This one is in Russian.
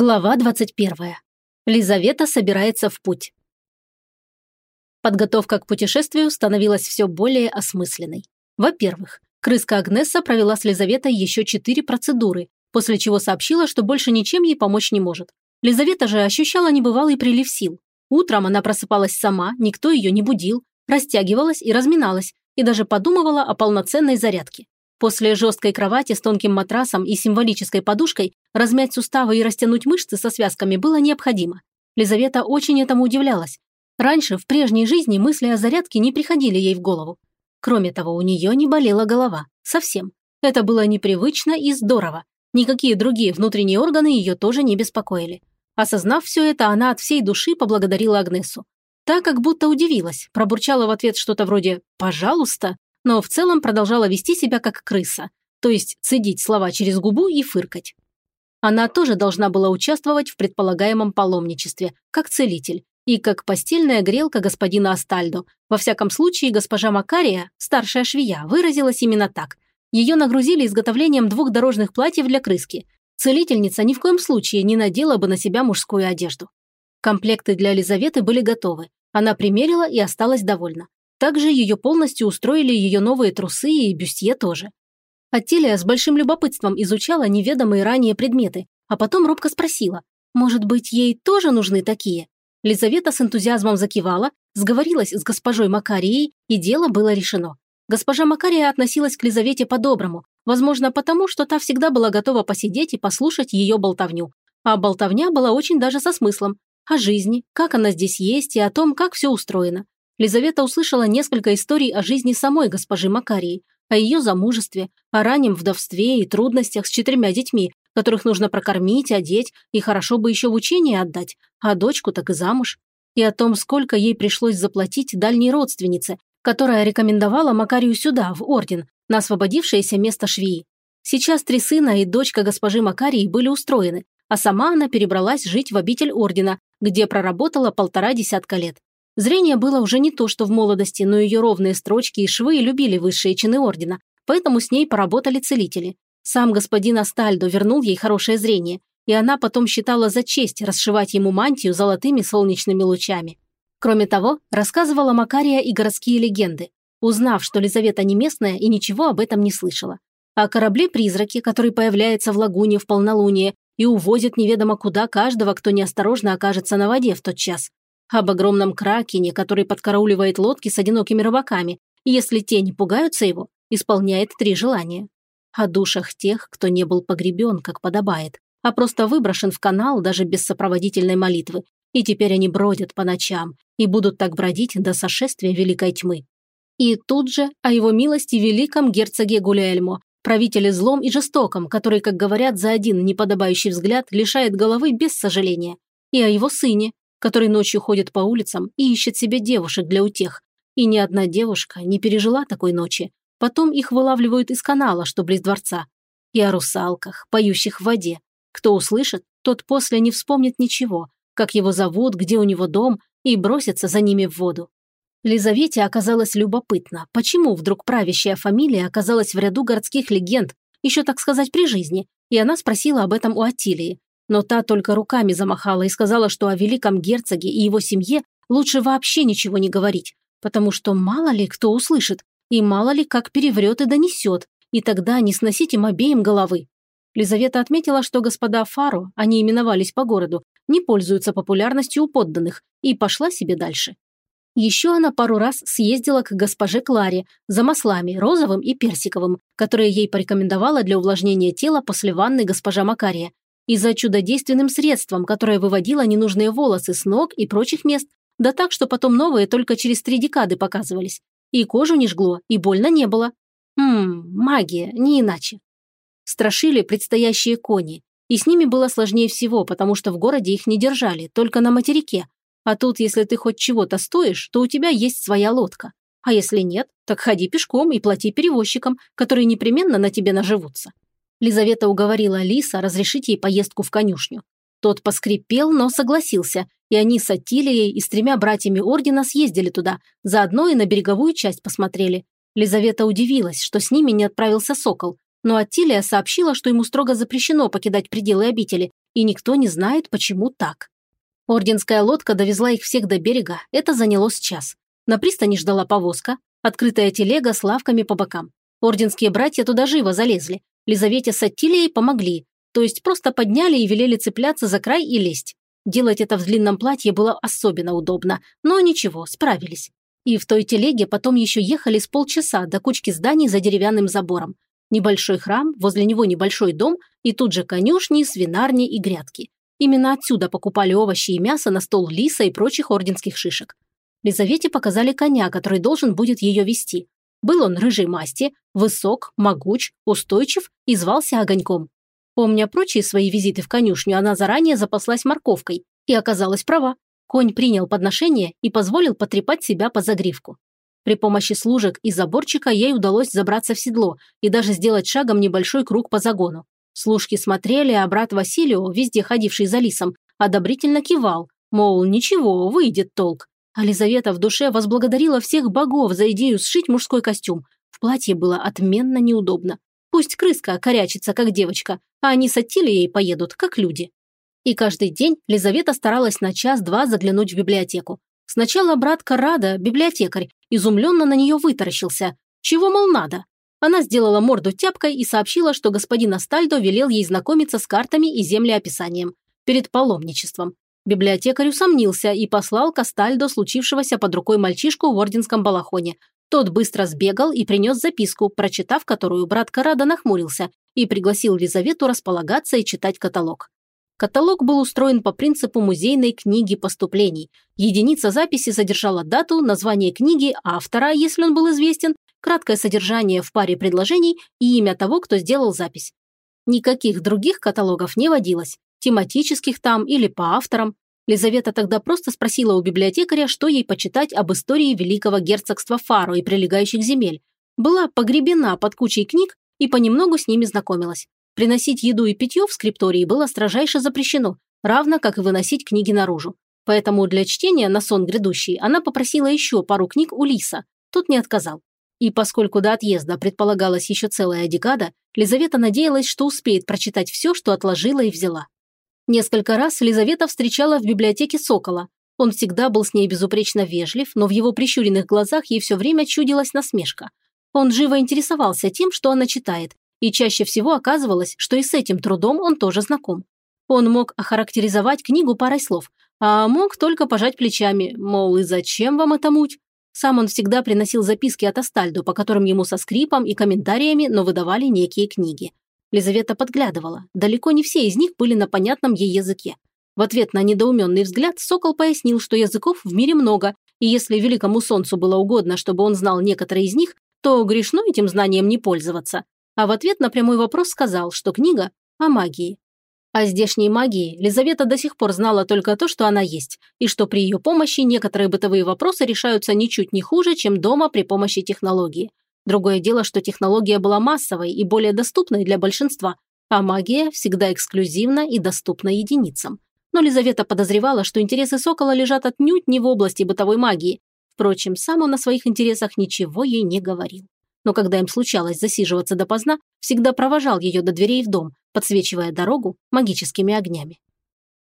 Глава 21. Лизавета собирается в путь. Подготовка к путешествию становилась все более осмысленной. Во-первых, крыска Агнесса провела с Лизаветой еще четыре процедуры, после чего сообщила, что больше ничем ей помочь не может. Лизавета же ощущала небывалый прилив сил. Утром она просыпалась сама, никто ее не будил, растягивалась и разминалась, и даже подумывала о полноценной зарядке. После жесткой кровати с тонким матрасом и символической подушкой размять суставы и растянуть мышцы со связками было необходимо. Лизавета очень этому удивлялась. Раньше, в прежней жизни, мысли о зарядке не приходили ей в голову. Кроме того, у нее не болела голова. Совсем. Это было непривычно и здорово. Никакие другие внутренние органы ее тоже не беспокоили. Осознав все это, она от всей души поблагодарила Агнесу. Та как будто удивилась, пробурчала в ответ что-то вроде «пожалуйста», но в целом продолжала вести себя как крыса, то есть цедить слова через губу и фыркать. Она тоже должна была участвовать в предполагаемом паломничестве, как целитель, и как постельная грелка господина Астальдо. Во всяком случае, госпожа Макария, старшая швея, выразилась именно так. Ее нагрузили изготовлением двух дорожных платьев для крыски. Целительница ни в коем случае не надела бы на себя мужскую одежду. Комплекты для Елизаветы были готовы. Она примерила и осталась довольна. Также ее полностью устроили ее новые трусы и бюстье тоже. Аттилия с большим любопытством изучала неведомые ранее предметы, а потом робко спросила, может быть, ей тоже нужны такие? Лизавета с энтузиазмом закивала, сговорилась с госпожой Макарией, и дело было решено. Госпожа Макария относилась к Лизавете по-доброму, возможно, потому, что та всегда была готова посидеть и послушать ее болтовню. А болтовня была очень даже со смыслом. О жизни, как она здесь есть и о том, как все устроено. Лизавета услышала несколько историй о жизни самой госпожи Макарии, о ее замужестве, о раннем вдовстве и трудностях с четырьмя детьми, которых нужно прокормить, одеть и хорошо бы еще в учение отдать, а дочку так и замуж. И о том, сколько ей пришлось заплатить дальней родственнице, которая рекомендовала Макарию сюда, в Орден, на освободившееся место швеи. Сейчас три сына и дочка госпожи Макарии были устроены, а сама она перебралась жить в обитель Ордена, где проработала полтора десятка лет. Зрение было уже не то, что в молодости, но ее ровные строчки и швы любили высшие чины ордена, поэтому с ней поработали целители. Сам господин Астальдо вернул ей хорошее зрение, и она потом считала за честь расшивать ему мантию золотыми солнечными лучами. Кроме того, рассказывала Макария и городские легенды, узнав, что Лизавета не местная и ничего об этом не слышала. О корабле-призраке, который появляется в лагуне в полнолуние и увозит неведомо куда каждого, кто неосторожно окажется на воде в тот час об огромном кракене, который подкарауливает лодки с одинокими рыбаками, и если те не пугаются его, исполняет три желания. О душах тех, кто не был погребен, как подобает, а просто выброшен в канал даже без сопроводительной молитвы, и теперь они бродят по ночам и будут так бродить до сошествия великой тьмы. И тут же о его милости великом герцоге Гулиэльмо, правителе злом и жестоком, который, как говорят, за один неподобающий взгляд лишает головы без сожаления, и о его сыне, который ночью ходит по улицам и ищет себе девушек для утех. И ни одна девушка не пережила такой ночи. Потом их вылавливают из канала, что близ дворца. И о русалках, поющих в воде. Кто услышит, тот после не вспомнит ничего, как его зовут, где у него дом, и бросится за ними в воду. Лизавете оказалось любопытно, почему вдруг правящая фамилия оказалась в ряду городских легенд, еще, так сказать, при жизни, и она спросила об этом у Атилии но та только руками замахала и сказала, что о великом герцоге и его семье лучше вообще ничего не говорить, потому что мало ли кто услышит, и мало ли как переврет и донесет, и тогда не сносить им обеим головы. Лизавета отметила, что господа Фаро, они именовались по городу, не пользуются популярностью у подданных, и пошла себе дальше. Еще она пару раз съездила к госпоже Кларе за маслами, розовым и персиковым, которые ей порекомендовала для увлажнения тела после ванны госпожа Макария, и за чудодейственным средством, которое выводило ненужные волосы с ног и прочих мест, да так, что потом новые только через три декады показывались. И кожу не жгло, и больно не было. Ммм, магия, не иначе. Страшили предстоящие кони, и с ними было сложнее всего, потому что в городе их не держали, только на материке. А тут, если ты хоть чего-то стоишь, то у тебя есть своя лодка. А если нет, так ходи пешком и плати перевозчикам, которые непременно на тебе наживутся. Лизавета уговорила Лиса разрешить ей поездку в конюшню. Тот поскрипел, но согласился, и они с Аттилией и с тремя братьями Ордена съездили туда, заодно и на береговую часть посмотрели. Лизавета удивилась, что с ними не отправился Сокол, но Аттилия сообщила, что ему строго запрещено покидать пределы обители, и никто не знает, почему так. Орденская лодка довезла их всех до берега, это заняло с час. На пристани ждала повозка, открытая телега с лавками по бокам. Орденские братья туда живо залезли. Лизавете с Аттилией помогли, то есть просто подняли и велели цепляться за край и лезть. Делать это в длинном платье было особенно удобно, но ничего, справились. И в той телеге потом еще ехали с полчаса до кучки зданий за деревянным забором. Небольшой храм, возле него небольшой дом и тут же конюшни, свинарни и грядки. Именно отсюда покупали овощи и мясо на стол лиса и прочих орденских шишек. Лизавете показали коня, который должен будет ее вести. Был он рыжей масти, высок, могуч, устойчив и звался Огоньком. Помня прочие свои визиты в конюшню, она заранее запаслась морковкой и оказалась права. Конь принял подношение и позволил потрепать себя по загривку. При помощи служек и заборчика ей удалось забраться в седло и даже сделать шагом небольшой круг по загону. Служки смотрели, а брат Василио, везде ходивший за лисом, одобрительно кивал, мол, ничего, выйдет толк. А Лизавета в душе возблагодарила всех богов за идею сшить мужской костюм. В платье было отменно неудобно. Пусть крыска корячится, как девочка, а они с Аттилией поедут, как люди. И каждый день Лизавета старалась на час-два заглянуть в библиотеку. Сначала брат Карада, библиотекарь, изумленно на нее вытаращился. Чего, мол, надо? Она сделала морду тяпкой и сообщила, что господин Астальдо велел ей знакомиться с картами и землеописанием перед паломничеством. Библиотекарь усомнился и послал к Астальдо случившегося под рукой мальчишку в орденском балахоне. Тот быстро сбегал и принес записку, прочитав которую брат Карада нахмурился и пригласил Лизавету располагаться и читать каталог. Каталог был устроен по принципу музейной книги поступлений. Единица записи содержала дату, название книги, автора, если он был известен, краткое содержание в паре предложений и имя того, кто сделал запись. Никаких других каталогов не водилось, тематических там или по авторам. Лизавета тогда просто спросила у библиотекаря, что ей почитать об истории великого герцогства Фаро и прилегающих земель. Была погребена под кучей книг и понемногу с ними знакомилась. Приносить еду и питье в скриптории было строжайше запрещено, равно как и выносить книги наружу. Поэтому для чтения на сон грядущий она попросила еще пару книг у Лиса. Тот не отказал. И поскольку до отъезда предполагалась еще целая декада, Лизавета надеялась, что успеет прочитать все, что отложила и взяла. Несколько раз Лизавета встречала в библиотеке Сокола. Он всегда был с ней безупречно вежлив, но в его прищуренных глазах ей все время чудилась насмешка. Он живо интересовался тем, что она читает, и чаще всего оказывалось, что и с этим трудом он тоже знаком. Он мог охарактеризовать книгу парой слов, а мог только пожать плечами, мол, и зачем вам эта муть? Сам он всегда приносил записки от Астальдо, по которым ему со скрипом и комментариями, но выдавали некие книги. Лизавета подглядывала. Далеко не все из них были на понятном ей языке. В ответ на недоуменный взгляд Сокол пояснил, что языков в мире много, и если великому солнцу было угодно, чтобы он знал некоторые из них, то грешно этим знанием не пользоваться а в ответ на прямой вопрос сказал, что книга о магии. О здешней магии Лизавета до сих пор знала только то, что она есть, и что при ее помощи некоторые бытовые вопросы решаются ничуть не хуже, чем дома при помощи технологии. Другое дело, что технология была массовой и более доступной для большинства, а магия всегда эксклюзивна и доступна единицам. Но Лизавета подозревала, что интересы Сокола лежат отнюдь не в области бытовой магии. Впрочем, сам он о своих интересах ничего ей не говорил но когда им случалось засиживаться допоздна, всегда провожал ее до дверей в дом, подсвечивая дорогу магическими огнями.